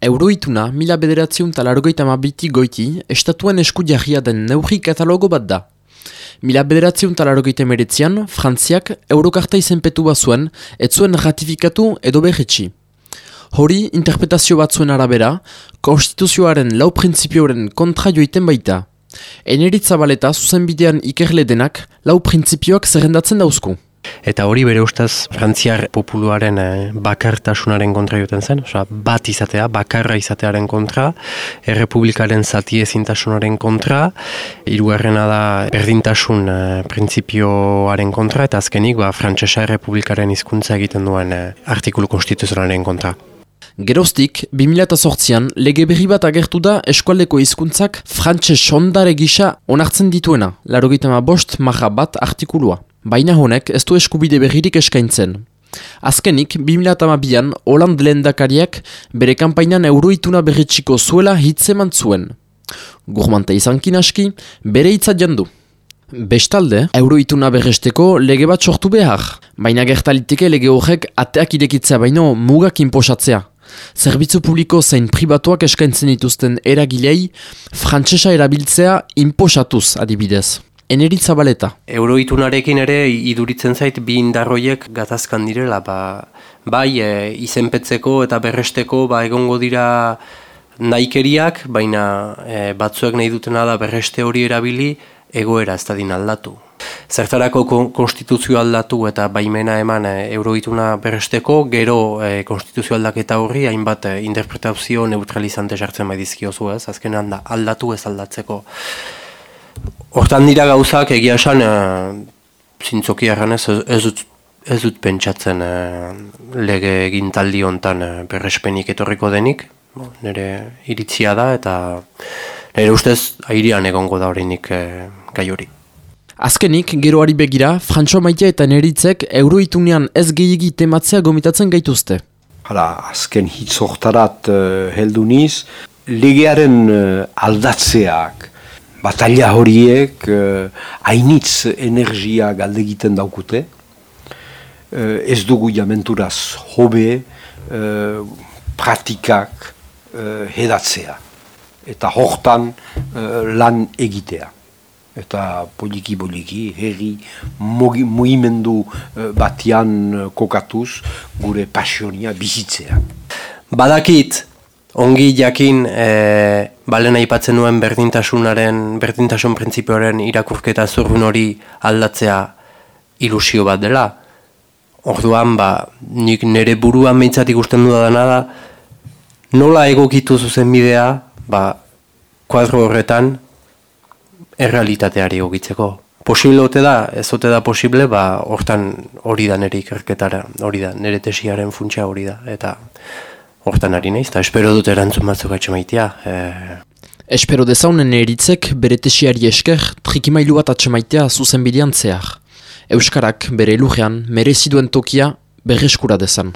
Euroituna mila bederatziun talargoita mabiti goiti, estatuen esku jarria den neurri katalogo bat da. Mila bederatziun talargoita meretzian, Frantziak Eurokarta izenpetu bazuen, ez zuen ratifikatu edo behetsi. Hori, interpretazio batzuen arabera, konstituzioaren lau printzipioaren kontra joiten baita. Eneritza baleta zuzenbidean ikerle denak, lau printzipioak zerrendatzen dauzku. Eta hori bere ustaz frantziar populuaren eh, bakartasunaren kontra joten zen, oza, bat izatea, bakarra izatearen kontra, errepublikaren zati ezintasunaren kontra, hirugarrena da berdintasun eh, printzipioaren kontra, eta azkenik ba, frantsesa errepublikaren hizkuntza egiten duen eh, artikulu konstituzionalen kontra. Geroztik, 2008an lege berri bat agertu da eskualdeko hizkuntzak frantses sondare gisa onartzen dituena, larogitama bost maha bat artikulua. Baina honek ez du eskubide berririk eskaintzen. Azkenik, 2008an, Holand lehendakariak bere kanpainan euroituna berritxiko zuela hitzeman zuen. Gurmanta izankin aski, bere hitzat jandu. Bestalde, euroituna berresteko lege bat sortu behar, baina gertaliteke lege horrek ateak irekitzea baino mugak inposatzea. Zerbitzu publiko zein pribatuak eskaintzen dituzten eragilei, frantsesa erabiltzea inposatuz adibidez. Eneritz zabaleta. Euroitunarekin ere iduritzen zait bi indarroiek gatazkan direla. Ba, bai, e, izenpetzeko eta berresteko ba, egongo dira naikeriak, baina e, batzuek nahi dutena da berreste hori erabili egoera ez da din aldatu. Zertarako konstituzio aldatu eta baimena eman e, euroituna berresteko, gero e, konstituzio aldaketa horri hainbat e, interpretazio neutralizante sartzen bai dizkiozu ez, azkenean da aldatu ez aldatzeko. Hortan dira gauzak egia esan e, zintzoki erranez ez, ez, dut, ez dut pentsatzen e, lege egin taldi hontan e, berrespenik etorriko denik, nire iritzia da eta nire ustez airian egongo da horinik e, gai hori. Azkenik, geroari begira, Frantxo Maitea eta Neritzek euroitunean ez gehiagi tematzea gomitatzen gaituzte. Hala, azken hitz hortarat uh, heldu niz, legearen aldatzeak, batalla horiek uh, hainitz energia galdegiten daukute. Uh, ez dugu jamenturaz hobe uh, pratikak uh, hedatzea. Eta hortan lan egitea. Eta poliki-poliki, herri, mugimendu uh, batian kokatuz gure pasionia bizitzea. Badakit, ongi jakin e, balen aipatzen nuen berdintasunaren, berdintasun printzipioaren irakurketa zurrun hori aldatzea ilusio bat dela. Orduan, ba, nik nire buruan behintzat ikusten dudana da, nola egokitu zuzen bidea, ba, kuadro horretan, errealitateari egokitzeko. Posible ote da, ez ote da posible, ba, hortan hori da nire ikerketara, hori da, nire tesiaren funtsa hori da, eta hortan ari naiz, eta espero dut erantzun batzuk atxemaitia. E... Espero dezaunen eritzek bere tesiari esker trikimailu bat atxemaitea zuzen bidean zehar. Euskarak bere lujean mereziduen tokia berreskura dezan.